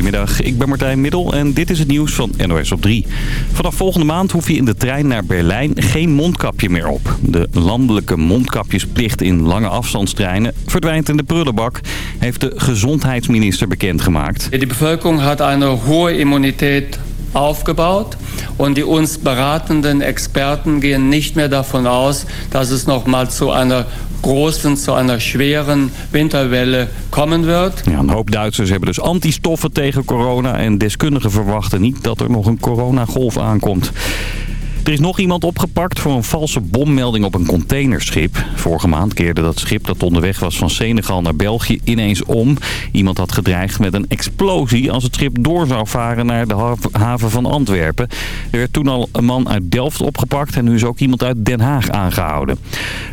Goedemiddag, ik ben Martijn Middel en dit is het nieuws van NOS op 3. Vanaf volgende maand hoef je in de trein naar Berlijn geen mondkapje meer op. De landelijke mondkapjesplicht in lange afstandstreinen verdwijnt in de prullenbak, heeft de gezondheidsminister bekendgemaakt. De bevolking had een hoge immuniteit aufgebaut und die uns beratenden Experten gehen nicht mehr davon aus, dass es nochmal zu einer großen, zu einer schweren Winterwelle kommen wird. Ja, een hoop Duitsers hebben dus antistoffen tegen corona en deskundigen verwachten niet dat er nog een coronagolf aankomt. Er is nog iemand opgepakt voor een valse bommelding op een containerschip. Vorige maand keerde dat schip dat onderweg was van Senegal naar België ineens om. Iemand had gedreigd met een explosie als het schip door zou varen naar de haven van Antwerpen. Er werd toen al een man uit Delft opgepakt en nu is ook iemand uit Den Haag aangehouden.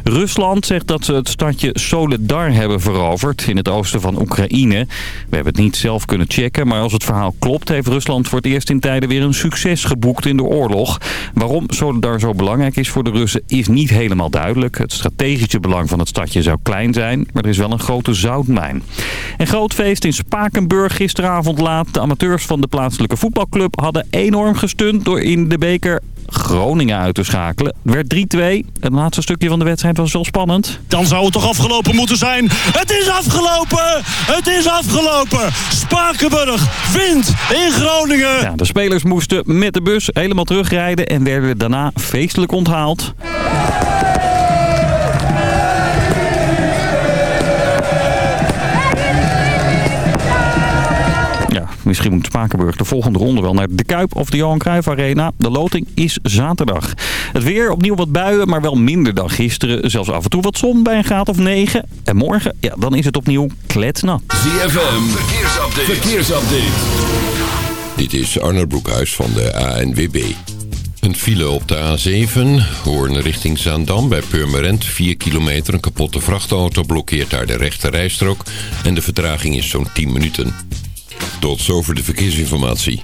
Rusland zegt dat ze het stadje Soledar hebben veroverd in het oosten van Oekraïne. We hebben het niet zelf kunnen checken, maar als het verhaal klopt heeft Rusland voor het eerst in tijden weer een succes geboekt in de oorlog. Waarom Waarom daar zo belangrijk is voor de Russen is niet helemaal duidelijk. Het strategische belang van het stadje zou klein zijn, maar er is wel een grote zoutmijn. Een groot feest in Spakenburg gisteravond laat. De amateurs van de plaatselijke voetbalclub hadden enorm gestund door in de beker Groningen uit te schakelen. Het werd 3-2. Het laatste stukje van de wedstrijd was wel spannend. Dan zou het toch afgelopen moeten zijn. Het is afgelopen! Het is afgelopen! Spakenburg wint in Groningen! Ja, de spelers moesten met de bus helemaal terugrijden en werden daarna feestelijk onthaald. Misschien moet Spakenburg de volgende ronde wel naar de Kuip of de Johan Cruijff Arena. De loting is zaterdag. Het weer opnieuw wat buien, maar wel minder dan gisteren. Zelfs af en toe wat zon bij een graad of 9. En morgen, ja, dan is het opnieuw kletsnat. ZFM, verkeersupdate. verkeersupdate. Dit is Arnold Broekhuis van de ANWB. Een file op de A7, Hoorn richting Zaandam bij Purmerend. 4 kilometer, een kapotte vrachtauto blokkeert daar de rechte rijstrook. En de vertraging is zo'n 10 minuten. Tot zover de verkeersinformatie.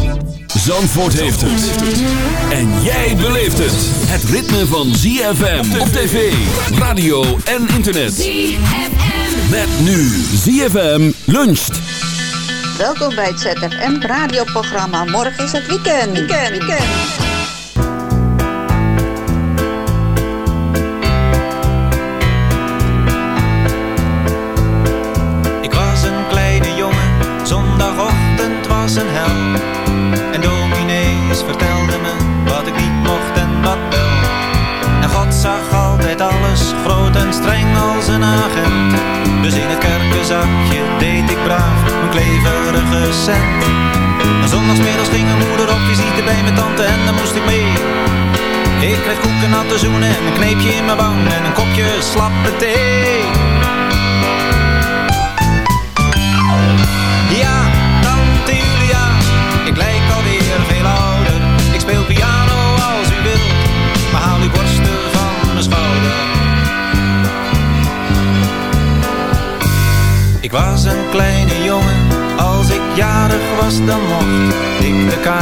Zandvoort heeft het. En jij beleeft het. Het ritme van ZFM op tv, radio en internet. ZFM. Met nu ZFM luncht. Welkom bij het ZFM radioprogramma. Morgen is het weekend. Weekend, weekend. was een hel. Vertelde me wat ik niet mocht en wat wel. En God zag altijd alles groot en streng als een agent. Dus in het kerkenzakje deed ik braaf mijn kleverige cent. En zondagsmiddags ging mijn moeder op visite bij mijn tante en dan moest ik mee. Ik kreeg koeken, natte zoenen en een kneepje in mijn wang en een kopje slappe thee.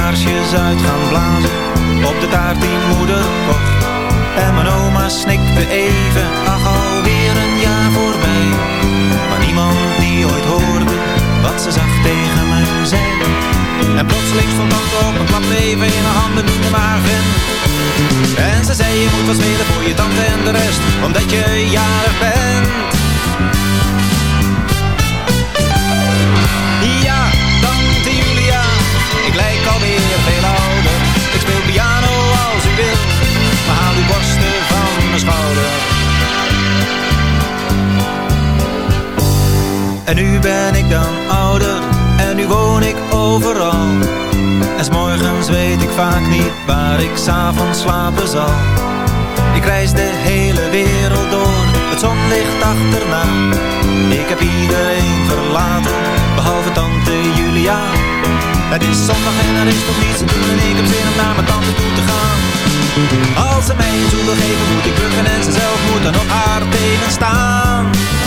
Kaarsjes uit gaan blazen op de taart die moeder kocht. En mijn oma snikte even, ach alweer een jaar voorbij. Maar niemand die ooit hoorde wat ze zag tegen me zei. En plotseling stond tante op en klapte even in haar handen in de wagen. En ze zei je moet wat spelen voor je tante en de rest, omdat je jarig bent. En nu ben ik dan ouder en nu woon ik overal. En s morgens weet ik vaak niet waar ik s'avonds slapen zal. Ik reis de hele wereld door, het zonlicht achterna. Ik heb iedereen verlaten, behalve tante Julia. Het is zondag en er is nog niets te doen en ik heb zin om naar mijn tante toe te gaan. Als ze mij een zoen wil geven moet ik bukken en ze zelf moet dan op haar tegenstaan. staan.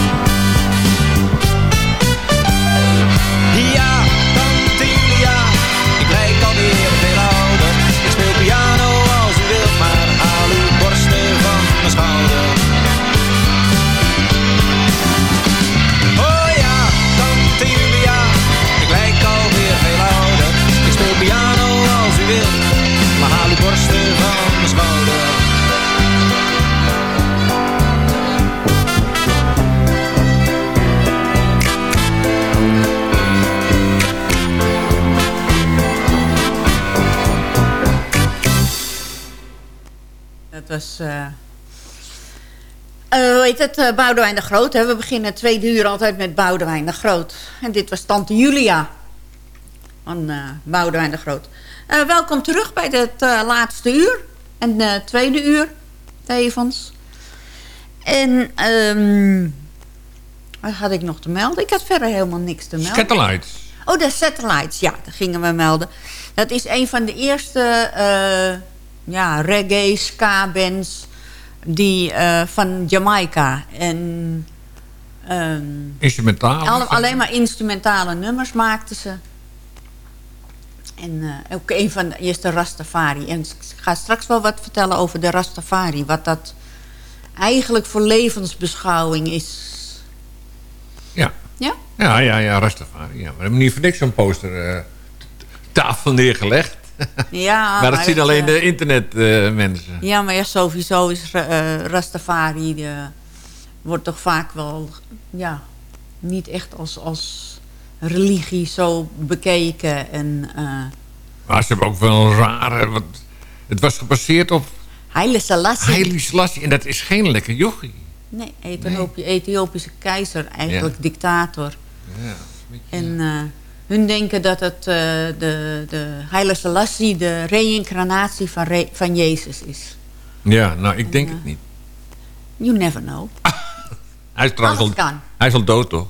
Wilt, maar borsten van mijn schouder. Was... hoe heet het? eh, Boudewijn de Groot. Hè? We beginnen het tweede uur altijd met Boudewijn de Groot. En dit was Tante Julia. Van eh Boudewijn de Groot. Eh, welkom terug bij het eh, laatste uur. En eh tweede uur, tevens. En... ehm wat had ik nog te melden? Ik had verder helemaal niks te melden. Scatterlights. Oh, de Satellites. Ja, dat gingen we melden. Dat is een van de eerste ja, reggae, ska-bands die, van Jamaica. En ehm, Instrumentaal. alle- alleen maar instrumentale nummers maakten ze. En eh, ook een van de eerste Rastafari. En ik ga straks wel wat vertellen over de Rastafari. Wat dat eigenlijk voor levensbeschouwing is. Ja. Ja? Ja, ja, ja, Rastafari. Ja. We hebben niet voor niks zo'n poster t- tafel neergelegd. Ja, maar dat zien het, alleen eh, de internetmensen. Ja, maar ja, sowieso is eh, Rastafari... wordt toch vaak wel... ja, niet echt als, als religie zo bekeken. En eh maar ze hebben ook wel een rare... Want het was gebaseerd op Haile Selassie... Haile Selassie. En dat is geen lekker jochie. Nee, Ethiopi- Ethiopische keizer, eigenlijk dictator. Ja. En eh, hun denken dat het, eh, de, de Haile Selassie de reïncarnatie van, Re- van Jezus is. Ja, nou, ik denk het niet. You never know. Hij is trouwens al, hij is al dood, toch?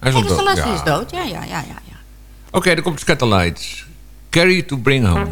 Hij is. Selassie Ja. is dood, ja, ja, ja, ja. ja. Oké, dan komt Scatterlights. Carry to bring home.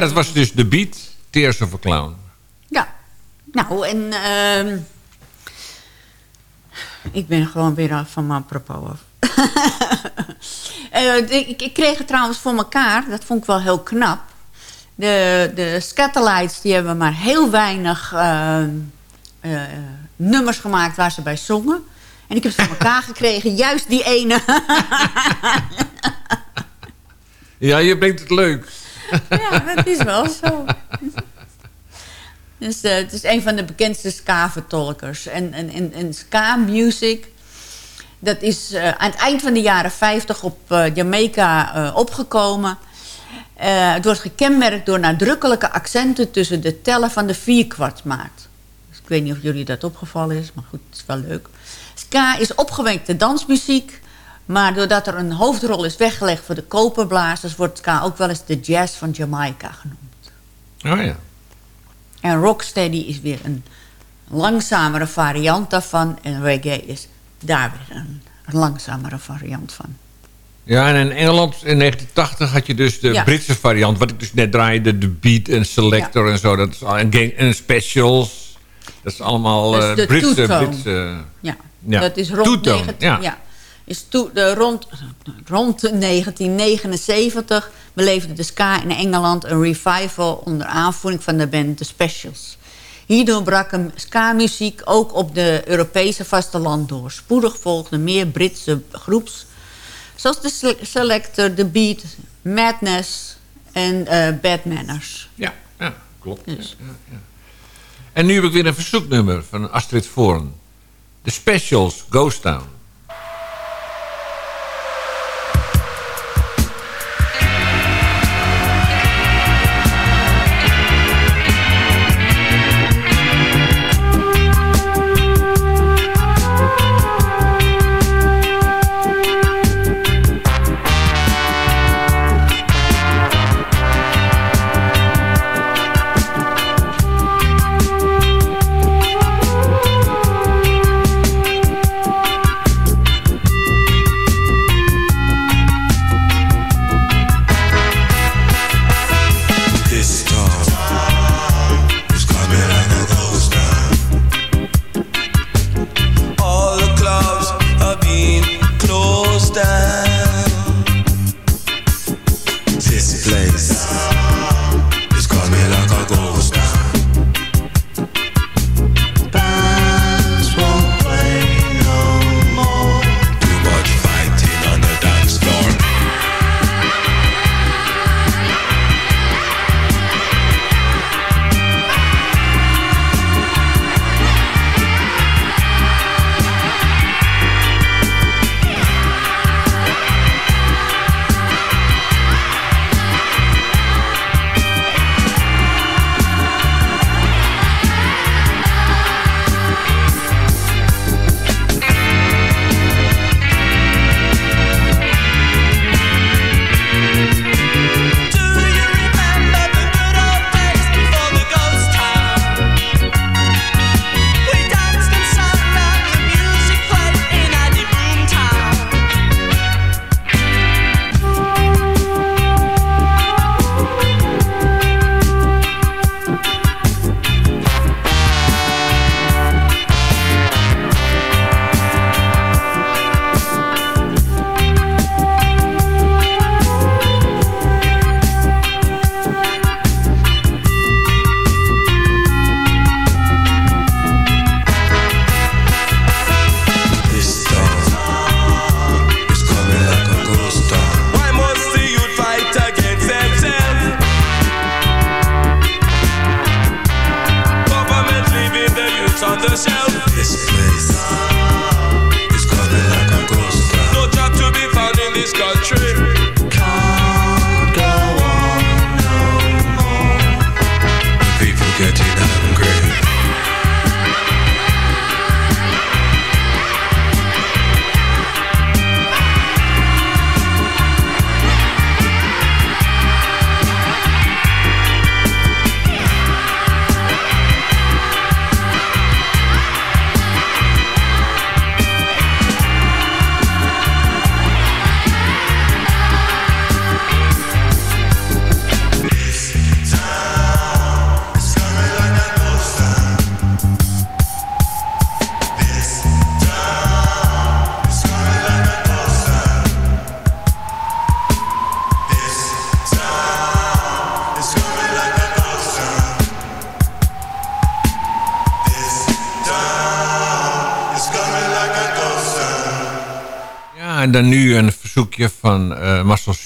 Dat was dus de beat Tears of a Clown. Ja. Nou, en... ehm, ik ben gewoon weer af van mijn propos af. Eh, ik, ik kreeg het trouwens voor elkaar. Dat vond ik wel heel knap. De, de Scatterlights die hebben maar heel weinig eh, eh, nummers gemaakt waar ze bij zongen. En ik heb ze voor elkaar gekregen. Juist die ene. Ja, je brengt het leuk. Ja, dat is wel zo. Dus, eh, het is een van de bekendste ska-vertolkers. En, en, en, ska-music, dat is eh, aan het eind van de jaren 50 op eh, Jamaica opgekomen. Het wordt gekenmerkt door nadrukkelijke accenten tussen de tellen van de vierkwartsmaat. Dus ik weet niet of jullie dat opgevallen is, maar goed, het is wel leuk. Ska is opgewekte dansmuziek, maar doordat er een hoofdrol is weggelegd voor de koperblazers... wordt ska ook wel eens de jazz van Jamaica genoemd. Oh ja. En rocksteady is weer een langzamere variant daarvan. En reggae is daar weer een, een langzamere variant van. Ja, en in Engeland in 1980 had je dus de Ja. Britse variant. Wat ik dus net draaide, de Beat en Selector en zo. Dat is al, en, gang, en Specials. Dat is allemaal eh, Britse... Britse Ja, Ja. dat is rond, 19 ja. Is de, rond, rond 1979 beleefde de ska in Engeland een revival onder aanvoering van de band The Specials. Hierdoor brak een ska-muziek ook op de Europese vasteland door. Spoedig volgden meer Britse groeps, zoals de Sele- Selector, The Beat, Madness en eh Bad Manners. Ja, ja klopt. Dus. Ja, ja. En nu heb ik weer een verzoeknummer van Astrid Voorn. De Specials, Ghost Town.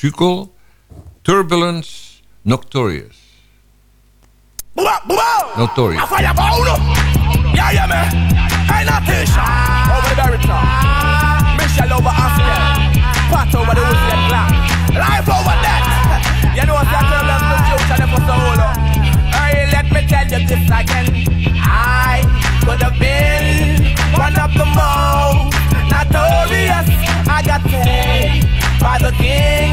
Sukel. Turbulence Noctorious. Notorious. Fire bound Yeah, yeah, man. Hey, Natasha. Over the baritone. Michelle over Oscar. Pat over the Wilson Black. Life over that. You know what's that turbulence the future never so low. Hey, let me tell you this again. I could have been one of the most notorious. I got paid by the king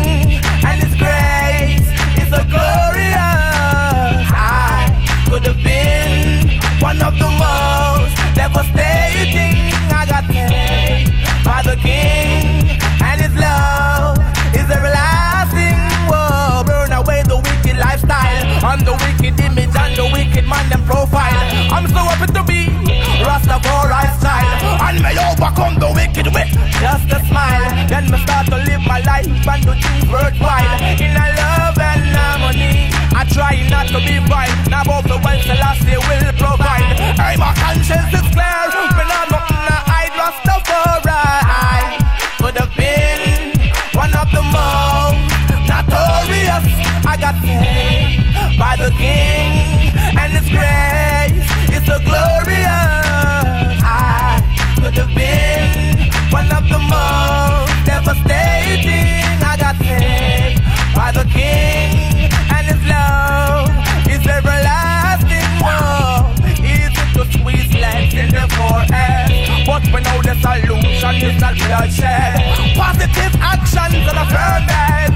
king and his love is everlasting. Whoa, burn away the wicked lifestyle and the wicked image and the wicked man and profile. I'm so happy to be Rastafari style and may overcome the wicked with just a smile. Then me start to live my life and do things worthwhile in a love and harmony. I try not to be vile. Now both the wealth Selassie will provide. My conscience is clear. When I'm not I Rastafari. The most notorious. I got paid by the king and his grace is so glorious. I could have been one of the most devastating. I got paid by the king and his love is everlasting. Whoa, in the forehead. But we know the solution is not bloodshed. Positive actions and a firm head.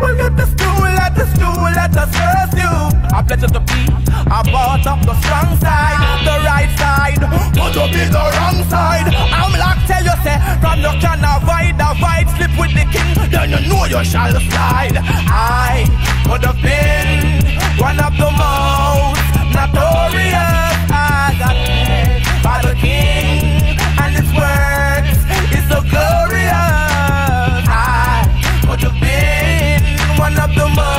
Well, let us do, let us do, let us you. A pleasure to be a part of the strong side, the right side, but to be the wrong side. I'm like tell you say, from you can avoid, avoid, slip with the king, then you know you shall slide. I could have been one of the most notorious. I got by the king, and his is so glorious. I have been one of the most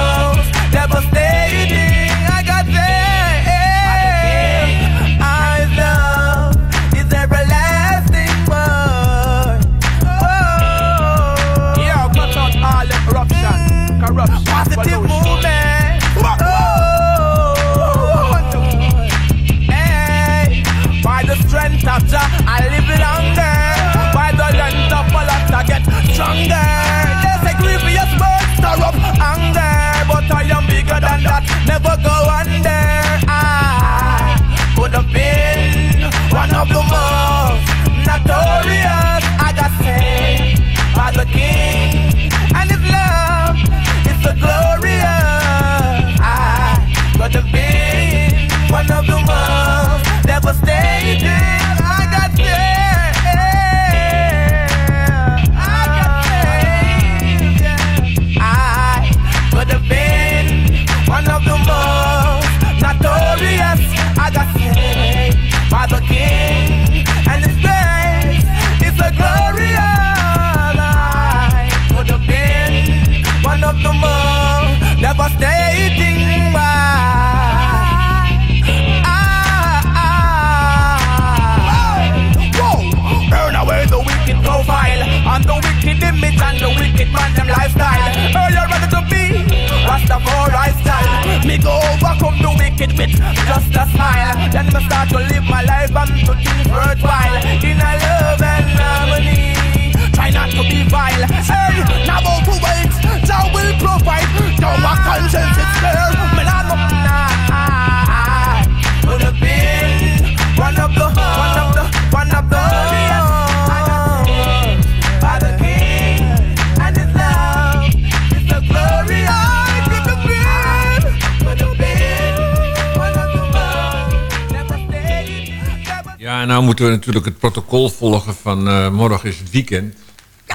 nou moeten we natuurlijk het protocol volgen van eh, morgen is het weekend.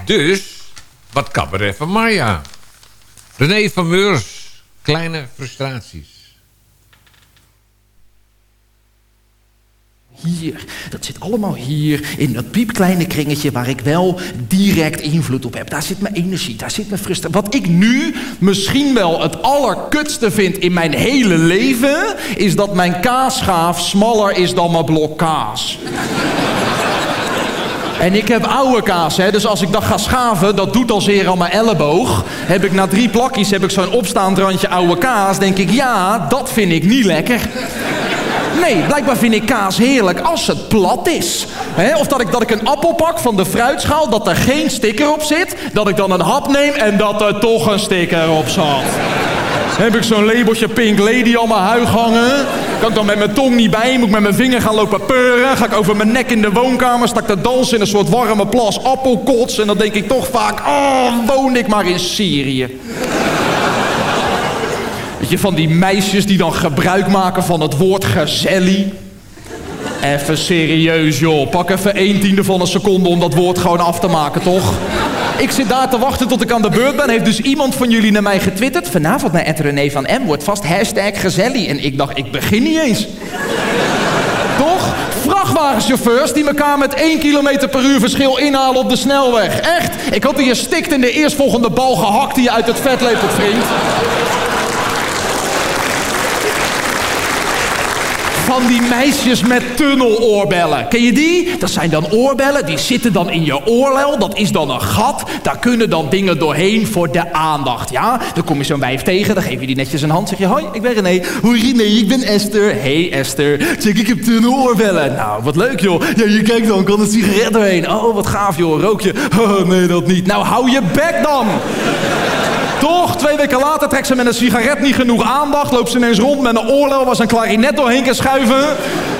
Dus, wat cabaret van Maya. René van Meurs, kleine frustraties. Hier, dat zit allemaal hier in dat piepkleine kringetje waar ik wel direct invloed op heb. Daar zit mijn energie, daar zit mijn frustratie. Wat ik nu misschien wel het allerkutste vind in mijn hele leven... is dat mijn kaasschaaf smaller is dan mijn blok kaas. En ik heb oude kaas, hè. Dus als ik dat ga schaven, dat doet al zeer aan mijn elleboog. Heb ik na drie plakjes heb ik zo'n opstaand randje oude kaas. Denk ik, ja, dat vind ik niet lekker. Nee, blijkbaar vind ik kaas heerlijk als het plat is. Hè, of dat ik, dat ik een appel pak van de fruitschaal, dat er geen sticker op zit. Dat ik dan een hap neem en dat er toch een sticker op zat. Heb ik zo'n labeltje Pink Lady aan mijn huig hangen. Kan ik dan met mijn tong niet bij, moet ik met mijn vinger gaan lopen peuren. Ga ik over mijn nek in de woonkamer, sta ik te dansen in een soort warme plas appelkots. En dan denk ik toch vaak, oh, woon ik maar in Syrië. Je, van die meisjes die dan gebruik maken van het woord gezellig. Even serieus, joh. Pak even een tiende van een seconde om dat woord gewoon af te maken, toch? Ik zit daar te wachten tot ik aan de beurt ben. Heeft dus iemand van jullie naar mij getwitterd. Vanavond naar Ed van M wordt vast hashtag gezellig. En ik dacht, ik begin niet eens. Toch? Vrachtwagenchauffeurs die elkaar met 1 km per uur verschil inhalen op de snelweg. Echt? Ik had die je stikt in de eerstvolgende bal gehakt die je uit het vet lepelt, vriend. Van die meisjes met tunneloorbellen. Ken je die? Dat zijn dan oorbellen, die zitten dan in je oorlel. Dat is dan een gat. Daar kunnen dan dingen doorheen voor de aandacht, ja? Dan kom je zo'n wijf tegen, dan geef je die netjes een hand. Zeg je, hoi, ik ben René. Hoi René, ik ben Esther. Hey Esther. Check, ik heb tunneloorbellen. Nou, wat leuk joh. Ja, je kijkt dan, kan een sigaret doorheen. Oh, wat gaaf joh, rook je? Oh, nee, dat niet. Nou, hou je bek dan. Toch, twee weken later trekt ze met een sigaret niet genoeg aandacht. Loopt ze ineens rond met een oorlel waar ze een klarinet doorheen kan schuiven.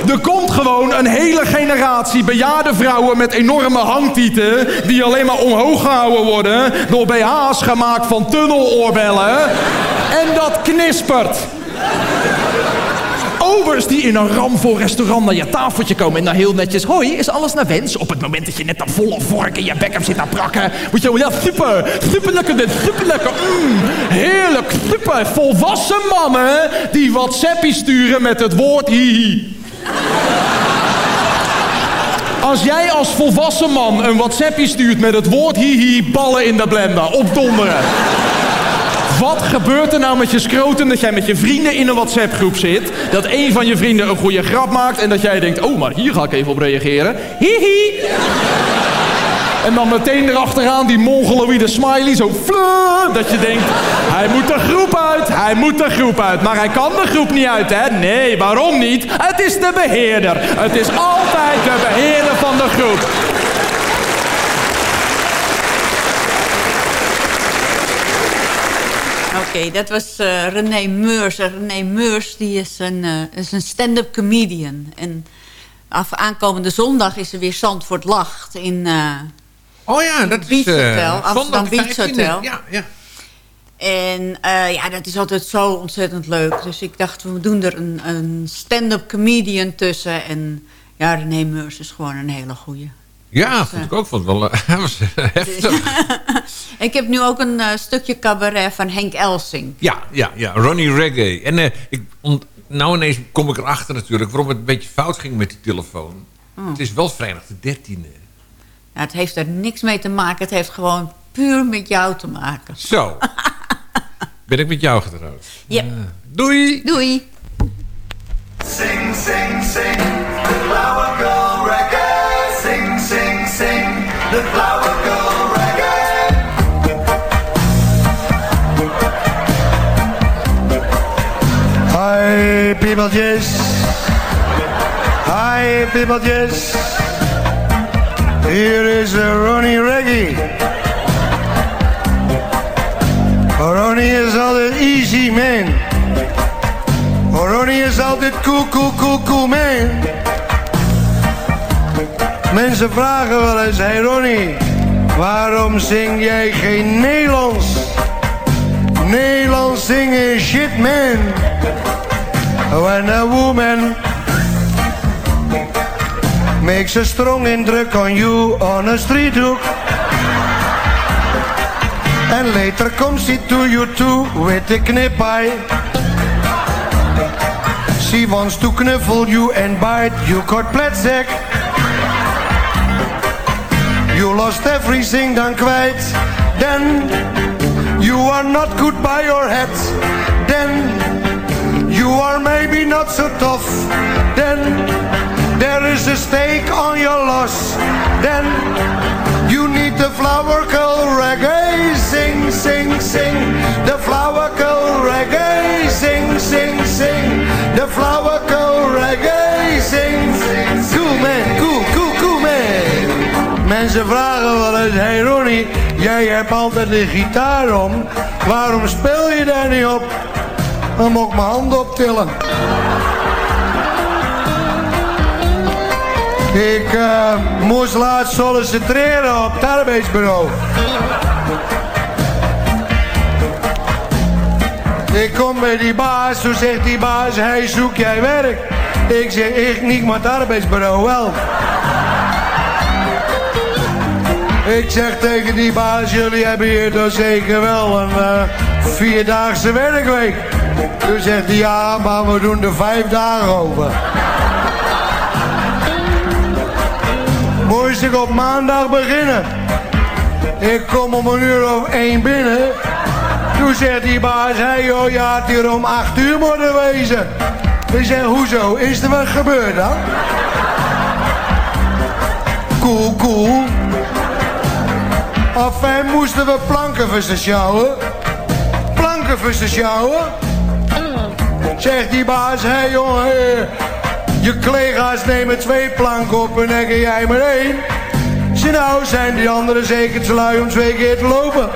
Er komt gewoon een hele generatie bejaarde vrouwen met enorme hangtieten... die alleen maar omhoog gehouden worden door BH's gemaakt van tunneloorbellen. En dat knispert. Obers die in een ramvol restaurant naar je tafeltje komen en dan heel netjes... Hoi, is alles naar wens? Op het moment dat je net een volle vork in je bek hebt zitten prakken... moet je ja, super, super lekker dit, super lekker, mm, heerlijk, super. Volwassen mannen die WhatsAppie sturen met het woord hihi. Als jij als volwassen man een WhatsAppie stuurt met het woord hihi... ballen in de blender, opdonderen. Wat gebeurt er nou met je scrotum dat jij met je vrienden in een WhatsApp-groep zit? Dat een van je vrienden een goede grap maakt en dat jij denkt... oh, maar hier ga ik even op reageren. Hihi! En dan meteen erachteraan die mongoloïde smiley, zo fleur, dat je denkt... hij moet de groep uit, hij moet de groep uit. Maar hij kan de groep niet uit, hè? Nee, waarom niet? Het is de beheerder. Het is altijd de beheerder van de groep. Oké, dat was eh, René Meurs. En René Meurs die is een, eh, is een stand-up comedian. En af, aankomende zondag is er weer Zandvoort Lacht in uh, Oh ja, dat is... Beach Hotel, eh, Amsterdam Beach 15e. Hotel. Ja, ja. En ja, dat is altijd zo ontzettend leuk. Dus ik dacht, we doen er een, een stand-up comedian tussen. En ja, René Meurs is gewoon een hele goeie. Ja, vond ik ook. Vond het wel eh, heftig. ik heb nu ook een eh, stukje cabaret van Henk Elsing. Ja, ja, ja. Ronnie Reggae. En eh, ik, ont- nou ineens kom ik erachter natuurlijk... waarom het een beetje fout ging met die telefoon. Oh. Het is wel vrijdag de 13e. Nou, het heeft er niks mee te maken. Het heeft gewoon puur met jou te maken. Zo. ben ik met jou getrouwd. Ja. Doei. Doei. Sing, sing, sing, flower girl reggae. Hi. Hi, peopletjes. Hier is Ronnie Reggie. Ronnie is altijd easy man. Ronnie is altijd cool, cool, cool, cool man. Mensen vragen wel eens, hey Ronnie, waarom zing jij geen Nederlands? Nederlands zingen shit man. When a woman makes a strong indruk on you on a street hook. And later comes she to you too with a knip eye. She wants to knuffle you and bite you got pletzek. You lost everything dan kwijt. Then you are not good by your head. Then you are maybe not so tough. Then there is a stake on your loss. then you need the flower girl reggae. Sing, sing, sing. The flower girl reggae. Sing, sing, sing. Mensen vragen wel eens, hey Ronnie, jij hebt altijd de gitaar om. Waarom speel je daar niet op? Dan moet ik mijn handen optillen. Ik eh, moest laatst solliciteren op het arbeidsbureau. Ik kom bij die baas, toen zegt die baas, hij zoek jij werk? Ik zeg, ik niet, maar het arbeidsbureau wel. Ik zeg tegen die baas, jullie hebben hier toch zeker wel een eh, vierdaagse werkweek. Toen zegt hij, ja, maar we doen er vijf dagen over. Moest ik op maandag beginnen. Ik kom om een uur of één binnen. Toen zegt die baas, hé joh, je had hier om acht uur moeten wezen. Ik zeg, hoezo? Is er wat gebeurd dan? Cool, cool. Enfin moesten we planken sjouwen. Planken sjouwen. Zegt die baas, hé hey jongen, je collega's nemen twee planken op en jij maar één. Ze nou zijn die anderen zeker te lui om twee keer te lopen.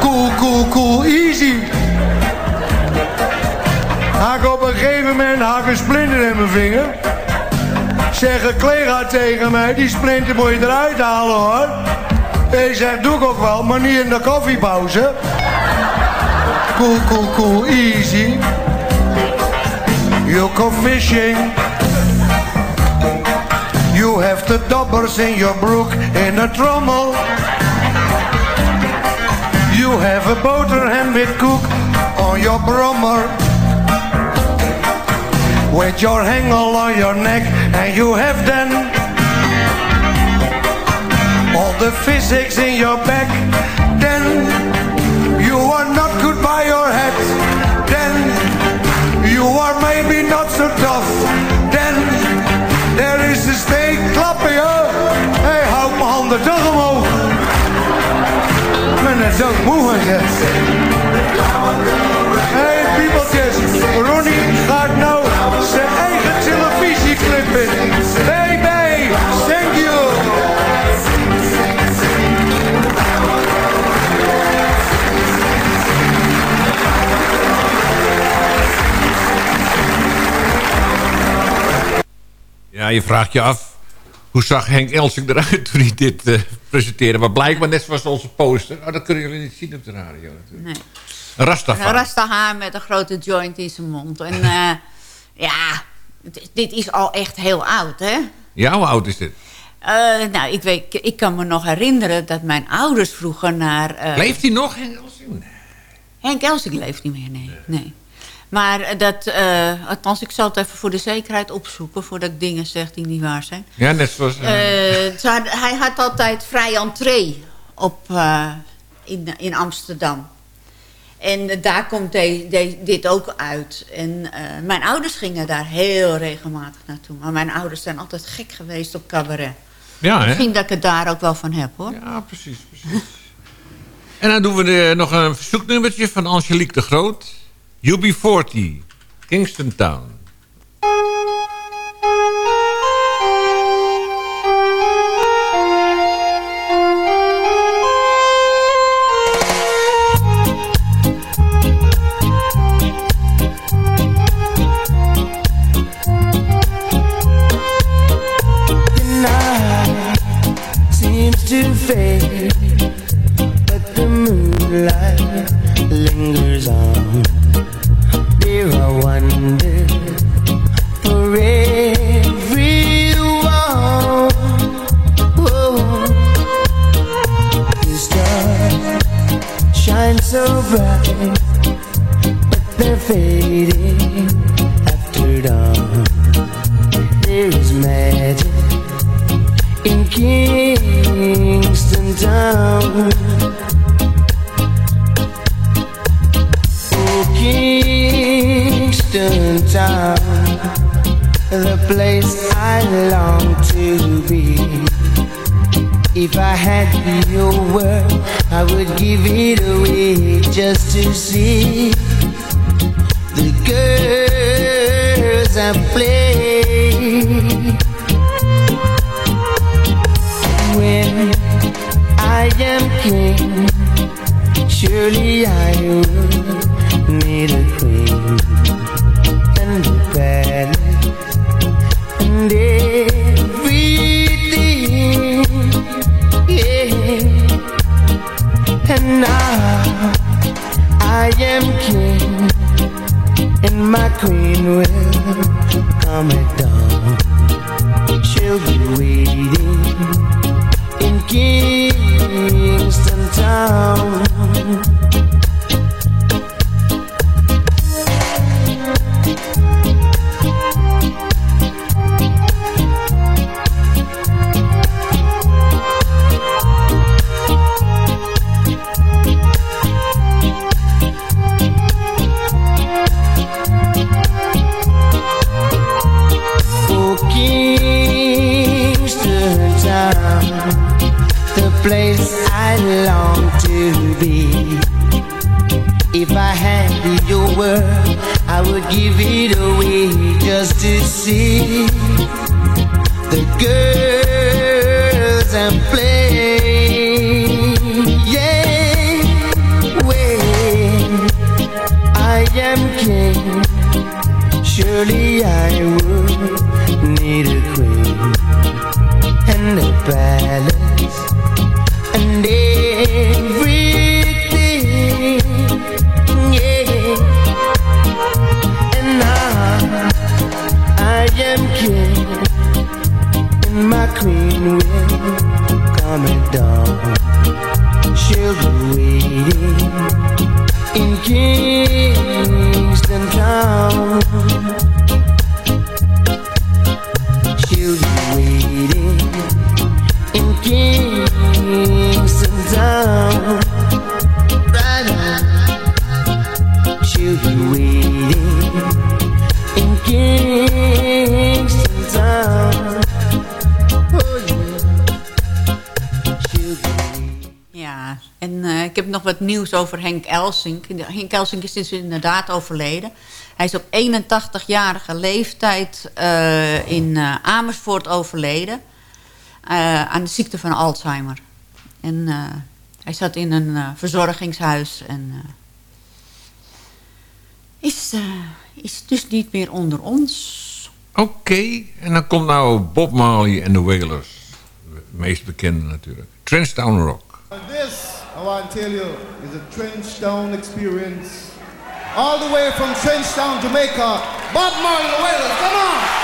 Cool, cool, cool, easy. Hak op een gegeven moment hak een splinter in mijn vinger. Zeg een collega tegen mij, die splinter moet je eruit halen hoor. Ik zeg, doe ik ook wel, maar niet in de koffiepauze. Cool, cool, cool, easy. You go fishing. You have the dobbers in your brook in a trommel. You have a boterham with cook on your brommer. With your hangel on your neck and you have then all the physics in your back. Then you are not good by your head. Then you are maybe not so tough. Then there is a steek klappen je. Hey, houd mijn handen toch omhoog. Ben net zo moe van je. Hey. Ronnie gaat nou zijn eigen televisieclip in. Baby, thank you. Ja, je vraagt je af... Hoe zag Henk Elsing eruit toen hij dit eh, presenteerde? Maar blijkbaar net zoals onze poster. Oh, dat kunnen jullie niet zien op de radio natuurlijk. Nee. Rastafari. Een rastahaar met een grote joint in zijn mond. En eh, ja, dit- is al echt heel oud, hè? Ja, hoe oud is dit? Eh, nou, ik, weet, ik kan me nog herinneren dat mijn ouders vroeger naar... eh, Leeft hij nog, Henk Elsing? Henk Elsing leeft niet meer, nee. nee. Maar eh, dat, althans, ik zal het even voor de zekerheid opzoeken... voordat ik dingen zeg die niet waar zijn. Ja, net zoals... hij had altijd vrij entree op, in, in Amsterdam. En eh, daar komt de- de- dit ook uit. En eh, mijn ouders gingen daar heel regelmatig naartoe. Maar mijn ouders zijn altijd gek geweest op cabaret. ja, hè? Misschien dat ik het daar ook wel van heb, hoor. Ja, precies, precies. En dan doen we de- nog een verzoeknummertje van Angelique de Groot. UB40, Kingston Town. Now I am king, and my queen will come at dawn. Nieuws over Henk Elsink. Henk Elsink is dus inderdaad overleden. Hij is op 81-jarige leeftijd eh, in eh, Amersfoort overleden. eh, aan de ziekte van Alzheimer. En eh, hij zat in een eh, verzorgingshuis en eh, is, eh, is dus niet meer onder ons. Oké, en dan komt nou Bob Marley en de Wailers. Het meest bekende natuurlijk. Trenchtown Rock. This, I want to tell you, is a Trenchtown experience. All the way from Trenchtown, Jamaica. Bob Marley, the come on!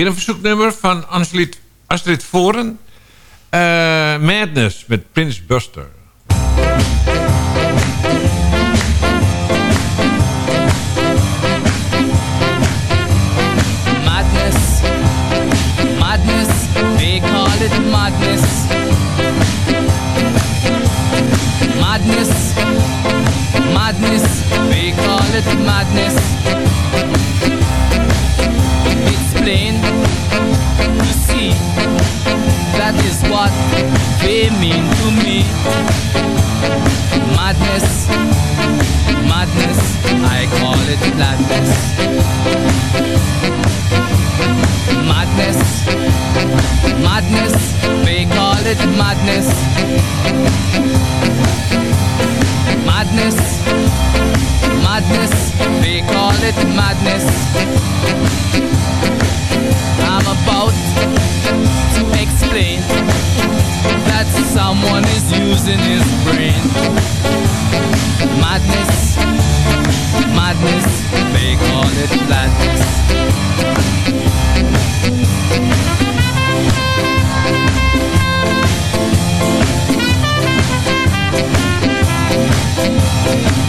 Weer een verzoeknummer van Astrid, Astrid Voren. Eh, Madness met Prins Buster. Madness, madness, they call it madness. Madness, madness, they call it madness. Plain to see that is what they mean to me. Madness, madness, I call it madness. Madness, madness, they call it madness. Madness, madness, they call it madness. I'm about to explain that someone is using his brain. Madness, madness, they call it madness. propaganda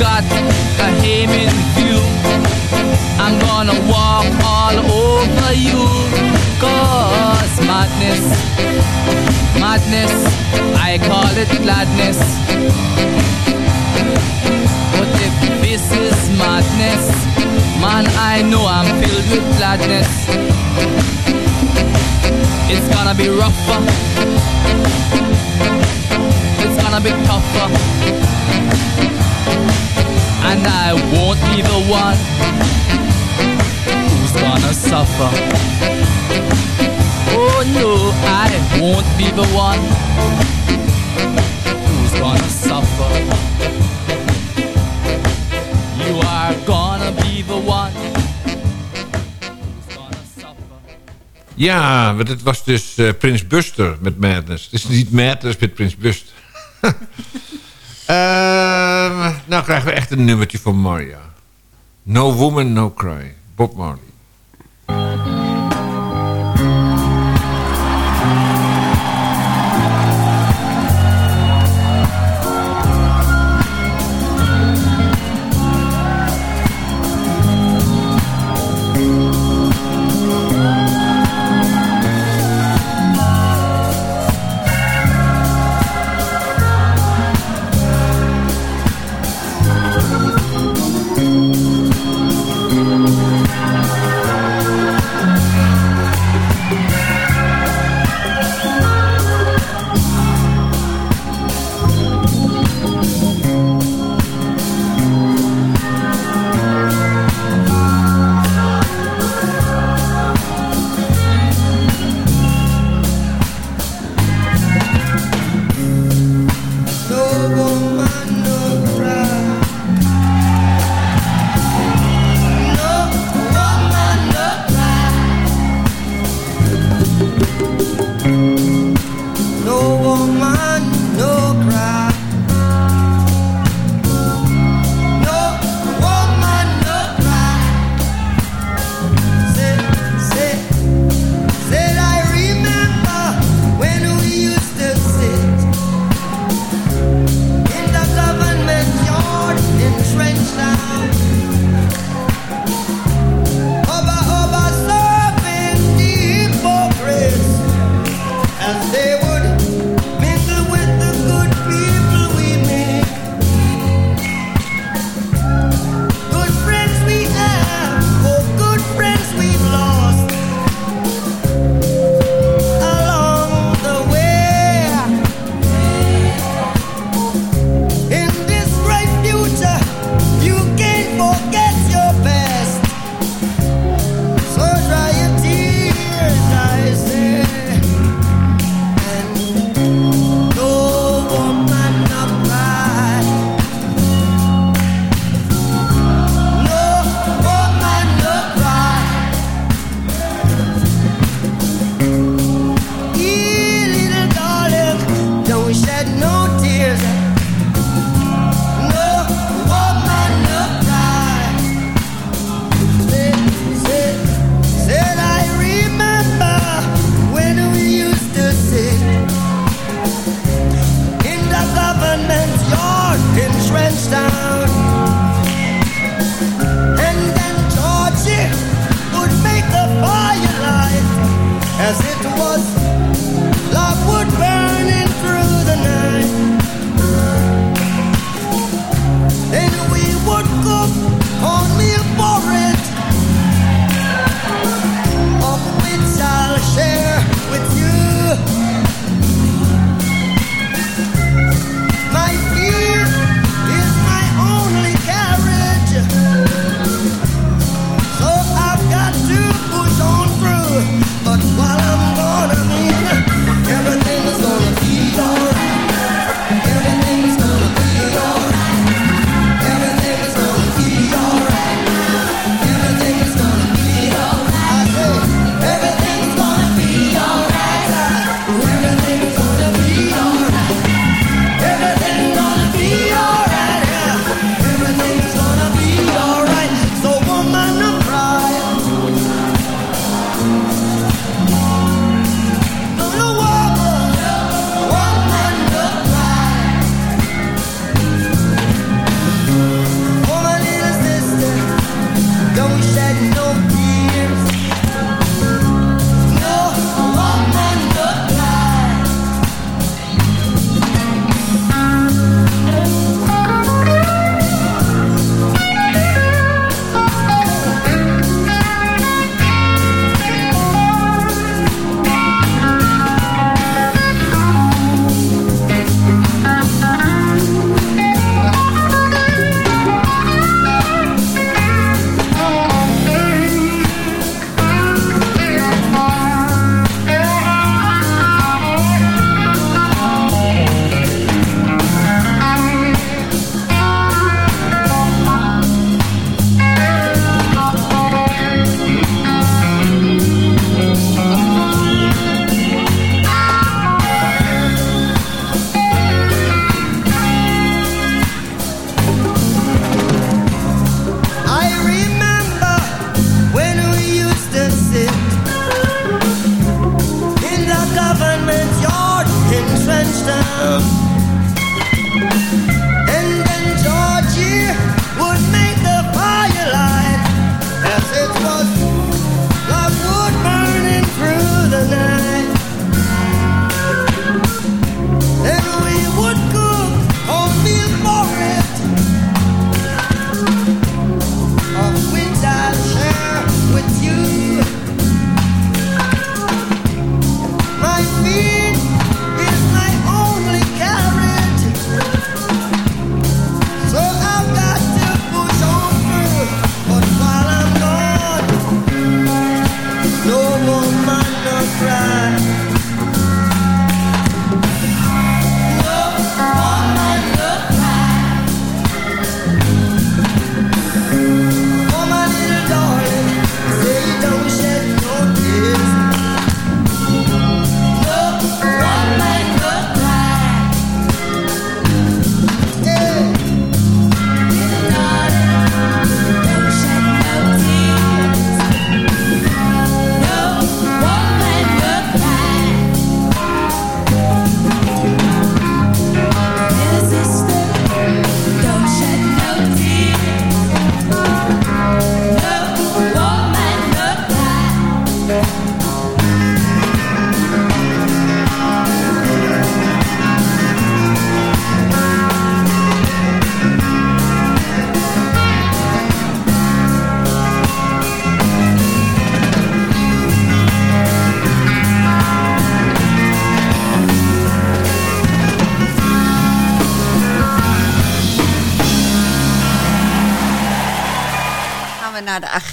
got a in view. I'm gonna walk all over you. Cause madness, madness, I call it gladness. But if this is madness, man, I know I'm filled with gladness. It's gonna be rougher. It's gonna be tougher. And I won't be the one who's gonna suffer. Oh no, I won't be the one who's gonna suffer. You are gonna be the one. Ja, want het was dus eh, Prins Buster met Madness. Het is niet Madness met Prins Buster. Ehm, nou krijgen we echt een nummertje van Maria. No Woman, No Cry. Bob Marley.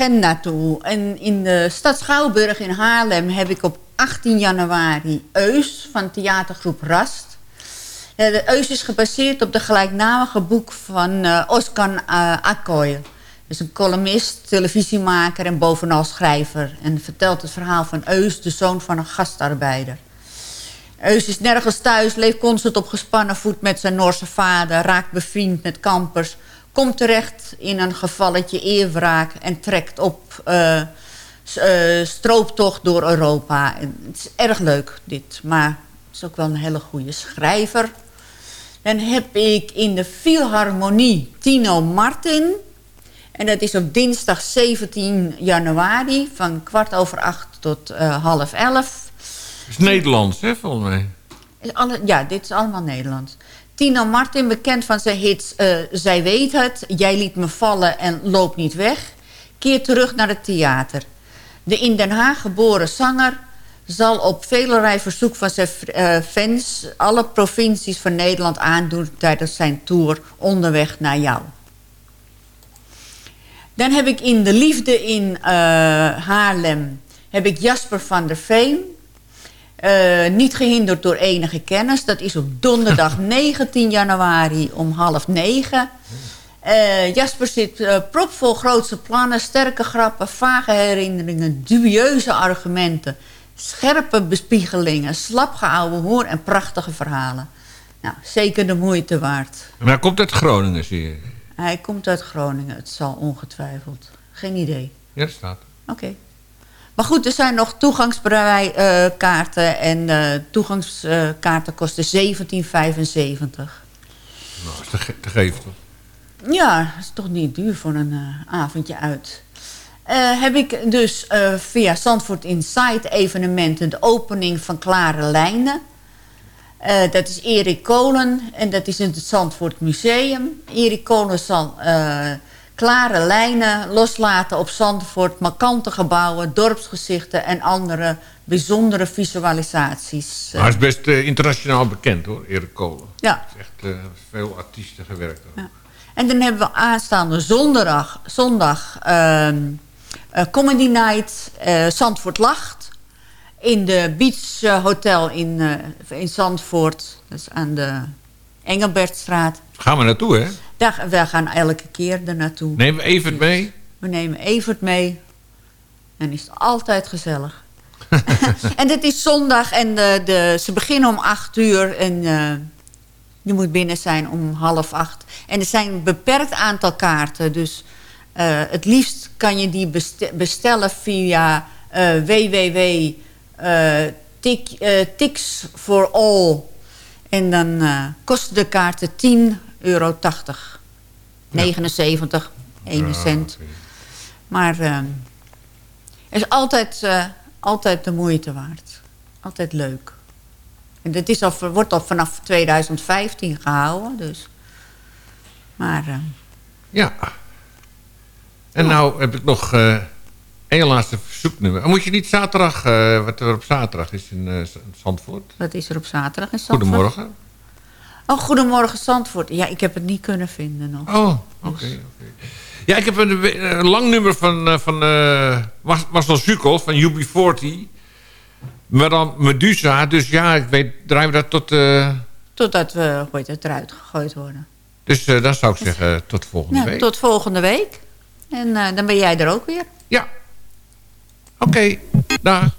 Naar de agenda toe. En in de stad Schouwburg in Haarlem heb ik op 18 januari Eus van theatergroep Rast. Eh, De Eus is gebaseerd op de gelijknamige boek van eh, Oscar uh. Dus een columnist, televisiemaker en bovenal schrijver. En vertelt het verhaal van Eus, de zoon van een gastarbeider. Eus is nergens thuis, leeft constant op gespannen voet met zijn Noorse vader... raakt bevriend met kampers, komt terecht in een gevalletje eerwraak... en trekt op eh, eh, strooptocht door Europa. En het is erg leuk, dit. Maar het is ook wel een hele goede schrijver. Dan heb ik in de Philharmonie Tino Martin... En dat is op dinsdag 17 januari van kwart over acht tot eh, half elf. Het is Nederlands, hè, volgens mij. Alle, ja, dit is allemaal Nederlands. Tino Martin, bekend van zijn hits eh, Zij weet het, Jij liet me vallen en Loop niet weg... keert terug naar het theater. De in Den Haag geboren zanger zal op velerlei verzoek van zijn eh, fans... alle provincies van Nederland aandoen tijdens zijn tour Onderweg naar jou. Dan heb ik in De Liefde in eh, Haarlem heb ik Jasper van der Veen. Eh, niet gehinderd door enige kennis. Dat is op donderdag 19 januari om half negen. Eh, Jasper zit eh, propvol grootse plannen, sterke grappen, vage herinneringen, dubieuze argumenten, scherpe bespiegelingen, slap geouwe hoor en prachtige verhalen. Nou, zeker de moeite waard. Maar hij komt uit Groningen, zie je. Hij komt uit Groningen, het zal ongetwijfeld. Geen idee. Ja, dat staat. Oké. Maar goed, er zijn nog toegangskaarten. en eh, toegangskaarten kosten 17,75. Nou, is te, ge- te geven, toch? Ja, dat is toch niet duur voor een eh, avondje uit. Eh, heb ik dus via Zandvoort Insight evenementen... de opening van Klare Lijnen. Dat is Erik Kolen en dat is in het Zandvoort Museum. Erik Kolen zal klare lijnen loslaten op Zandvoort... markante gebouwen, dorpsgezichten en andere bijzondere visualisaties. Maar hij is best eh, internationaal bekend, hoor, Erik Kolen. Ja. Heeft echt eh, veel artiesten gewerkt. ook. En dan hebben we aanstaande zondag, zondag ehm, eh, Comedy Night Zandvoort Lacht. In de Beach Hotel in, in Zandvoort. Dat is aan de Engelbertstraat. Gaan we naartoe, hè? Daar, wij gaan elke keer er naartoe. Nemen we Evert mee? We nemen Evert mee. En is het altijd gezellig. en dit is zondag en de, de, ze beginnen om acht uur. En eh, je moet binnen zijn om half acht. En er zijn een beperkt aantal kaarten. Dus eh, het liefst kan je die beste- bestellen via eh www. eh, eh, Tix for All. En dan eh, kosten de kaarten 10,80 euro. 79, 1 cent. Maar eh, het is altijd, eh, altijd de moeite waard. Altijd leuk. En dit is al, wordt al vanaf 2015 gehouden. Dus. Maar eh, Ja. En nou heb ik nog eh één laatste verzoeknummer. Moet je niet zaterdag, eh, wat er op zaterdag is in Zandvoort? wat is er op zaterdag in Zandvoort? Goedemorgen. Oh, goedemorgen Zandvoort. Ja, ik heb het niet kunnen vinden nog. Oh, oké. oké. Ja, ik heb een, een lang nummer van, eh, van eh, Mas- Marcel Zukel van UB40. Maar dan Medusa. Dus ja, ik weet, draaien we dat tot... eh, Totdat we heet het, eruit gegooid worden. dus eh, dan zou ik zeggen tot volgende week. tot volgende week. En eh, dan ben jij er ook weer. Ja. Oké, dag.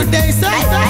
Good que say.